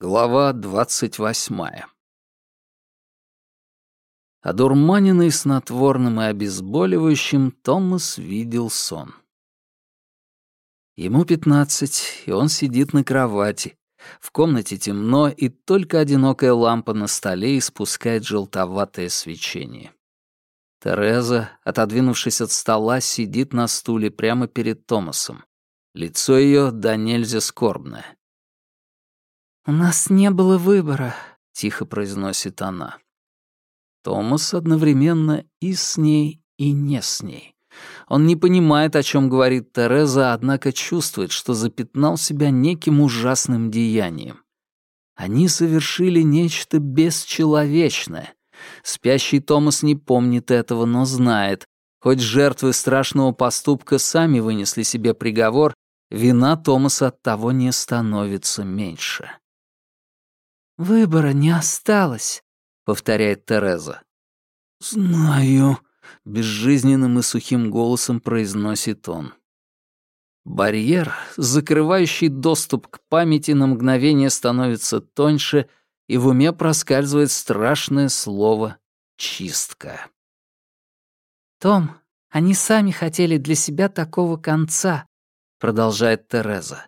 Глава двадцать восьмая Одурманенный снотворным и обезболивающим, Томас видел сон. Ему пятнадцать, и он сидит на кровати. В комнате темно, и только одинокая лампа на столе испускает желтоватое свечение. Тереза, отодвинувшись от стола, сидит на стуле прямо перед Томасом. Лицо ее до нельзя скорбное. «У нас не было выбора», — тихо произносит она. Томас одновременно и с ней, и не с ней. Он не понимает, о чем говорит Тереза, однако чувствует, что запятнал себя неким ужасным деянием. Они совершили нечто бесчеловечное. Спящий Томас не помнит этого, но знает. Хоть жертвы страшного поступка сами вынесли себе приговор, вина Томаса от того не становится меньше. «Выбора не осталось», — повторяет Тереза. «Знаю», — безжизненным и сухим голосом произносит он. Барьер, закрывающий доступ к памяти, на мгновение становится тоньше, и в уме проскальзывает страшное слово «чистка». «Том, они сами хотели для себя такого конца», — продолжает Тереза.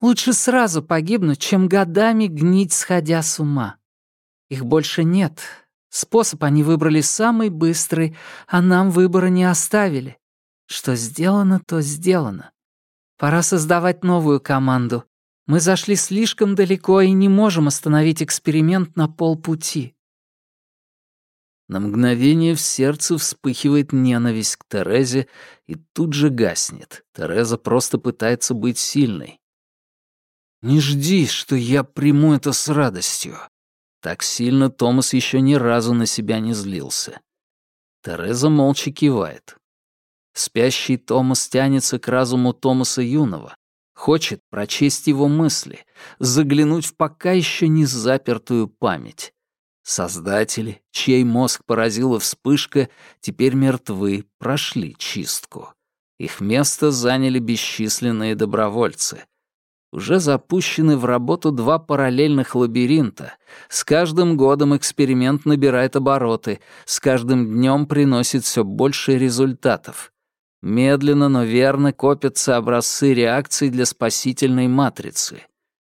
Лучше сразу погибнуть, чем годами гнить, сходя с ума. Их больше нет. Способ они выбрали самый быстрый, а нам выбора не оставили. Что сделано, то сделано. Пора создавать новую команду. Мы зашли слишком далеко и не можем остановить эксперимент на полпути. На мгновение в сердце вспыхивает ненависть к Терезе и тут же гаснет. Тереза просто пытается быть сильной. Не жди, что я приму это с радостью. Так сильно Томас еще ни разу на себя не злился. Тереза молча кивает. Спящий Томас тянется к разуму Томаса юного, хочет прочесть его мысли, заглянуть в пока еще не запертую память. Создатели, чей мозг поразила вспышка, теперь мертвы, прошли чистку. Их место заняли бесчисленные добровольцы. Уже запущены в работу два параллельных лабиринта. С каждым годом эксперимент набирает обороты, с каждым днем приносит все больше результатов. Медленно, но верно копятся образцы реакций для спасительной матрицы.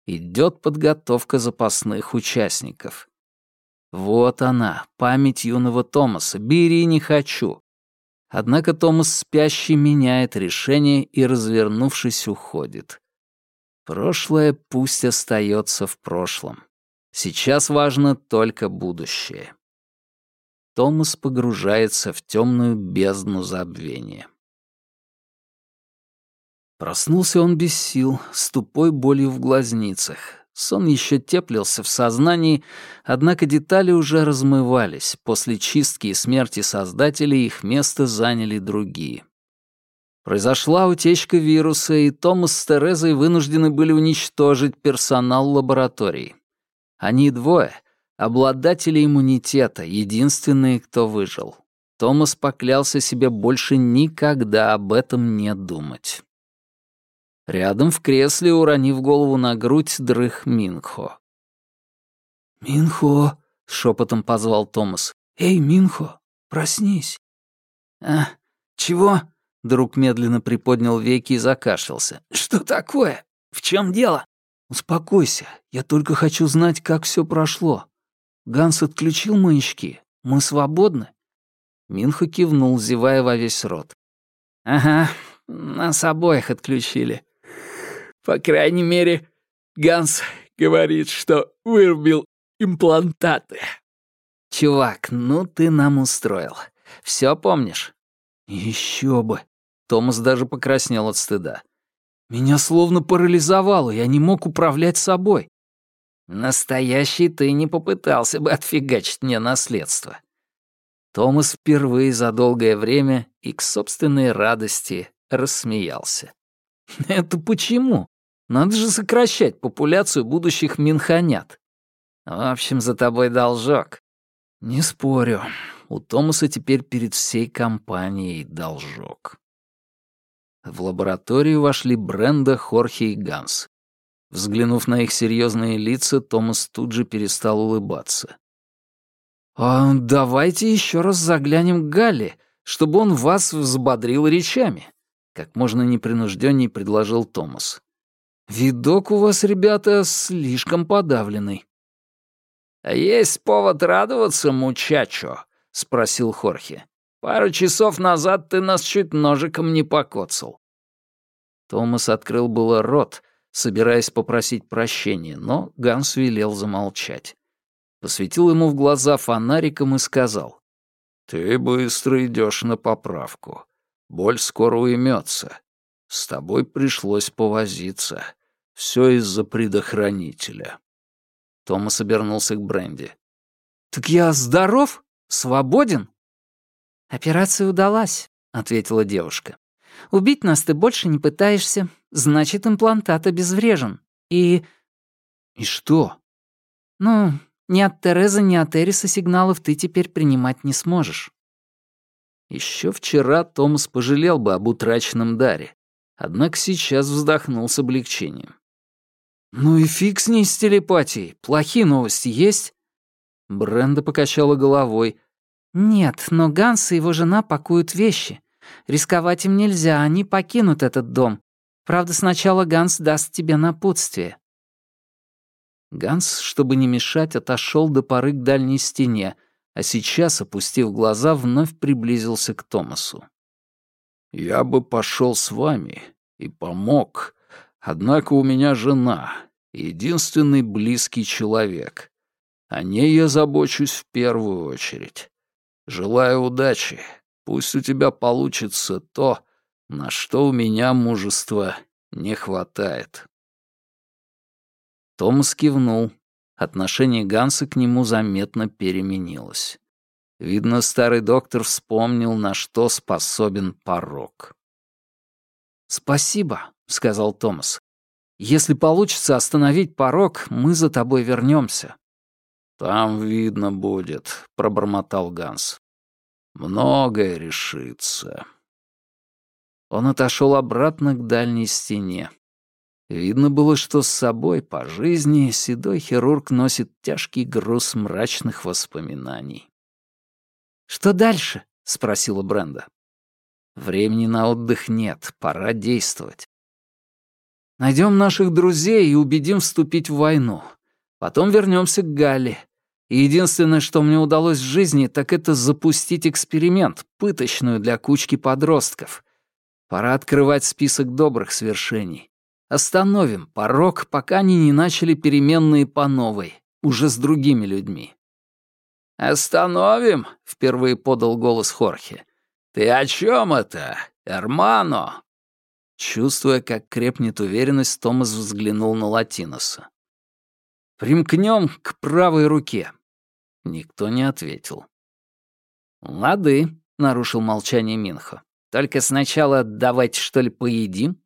Идет подготовка запасных участников. Вот она, память юного Томаса. Бери не хочу. Однако Томас спящий меняет решение и, развернувшись, уходит. Прошлое пусть остается в прошлом. Сейчас важно только будущее. Томас погружается в темную бездну забвения. Проснулся он без сил, с тупой болью в глазницах. Сон еще теплился в сознании, однако детали уже размывались. После чистки и смерти создателей их место заняли другие. Произошла утечка вируса, и Томас с Терезой вынуждены были уничтожить персонал лаборатории. Они двое — обладатели иммунитета, единственные, кто выжил. Томас поклялся себе больше никогда об этом не думать. Рядом в кресле, уронив голову на грудь, дрых Минхо. «Минхо», — шепотом позвал Томас. «Эй, Минхо, проснись». «А, чего?» Друг медленно приподнял веки и закашлялся. «Что такое? В чем дело?» «Успокойся. Я только хочу знать, как все прошло. Ганс отключил маячки. Мы свободны?» Минхо кивнул, зевая во весь рот. «Ага, нас обоих отключили. По крайней мере, Ганс говорит, что вырубил имплантаты». «Чувак, ну ты нам устроил. Все помнишь?» Еще бы. Томас даже покраснел от стыда. «Меня словно парализовало, я не мог управлять собой». «Настоящий ты не попытался бы отфигачить мне наследство». Томас впервые за долгое время и к собственной радости рассмеялся. «Это почему? Надо же сокращать популяцию будущих минханят. В общем, за тобой должок». «Не спорю. У Томаса теперь перед всей компанией должок». В лабораторию вошли Бренда, Хорхе и Ганс. Взглянув на их серьезные лица, Томас тут же перестал улыбаться. «А давайте еще раз заглянем к Галли, чтобы он вас взбодрил речами», — как можно непринужденней предложил Томас. «Видок у вас, ребята, слишком подавленный». «А есть повод радоваться, мучачо?» — спросил Хорхе. «Пару часов назад ты нас чуть ножиком не покоцал». Томас открыл было рот, собираясь попросить прощения, но Ганс велел замолчать. Посветил ему в глаза фонариком и сказал. «Ты быстро идешь на поправку. Боль скоро уймется. С тобой пришлось повозиться. Все из-за предохранителя». Томас обернулся к Бренди. «Так я здоров? Свободен?» «Операция удалась», — ответила девушка. «Убить нас ты больше не пытаешься, значит, имплантат обезврежен. И...» «И что?» «Ну, ни от Терезы, ни от Эриса сигналов ты теперь принимать не сможешь». Еще вчера Томас пожалел бы об утраченном даре, однако сейчас вздохнул с облегчением. «Ну и фиг с ней с телепатией. Плохие новости есть?» Бренда покачала головой. «Нет, но Ганс и его жена пакуют вещи. Рисковать им нельзя, они покинут этот дом. Правда, сначала Ганс даст тебе напутствие». Ганс, чтобы не мешать, отошел до поры к дальней стене, а сейчас, опустив глаза, вновь приблизился к Томасу. «Я бы пошел с вами и помог, Однако у меня жена, единственный близкий человек. О ней я забочусь в первую очередь. Желаю удачи. Пусть у тебя получится то, на что у меня мужества не хватает. Томас кивнул. Отношение Ганса к нему заметно переменилось. Видно, старый доктор вспомнил, на что способен порог. «Спасибо», — сказал Томас. «Если получится остановить порог, мы за тобой вернемся. «Там видно будет», — пробормотал Ганс. «Многое решится». Он отошел обратно к дальней стене. Видно было, что с собой по жизни седой хирург носит тяжкий груз мрачных воспоминаний. «Что дальше?» — спросила Бренда. «Времени на отдых нет, пора действовать. Найдем наших друзей и убедим вступить в войну. Потом вернемся к Галле. И единственное, что мне удалось в жизни, так это запустить эксперимент, пыточную для кучки подростков. Пора открывать список добрых свершений. Остановим порог, пока они не начали переменные по новой, уже с другими людьми. «Остановим?» — впервые подал голос Хорхе. «Ты о чем это, Эрмано?» Чувствуя, как крепнет уверенность, Томас взглянул на Латиноса. «Примкнем к правой руке». Никто не ответил. «Лады», — нарушил молчание Минхо. «Только сначала давайте, что ли, поедим?»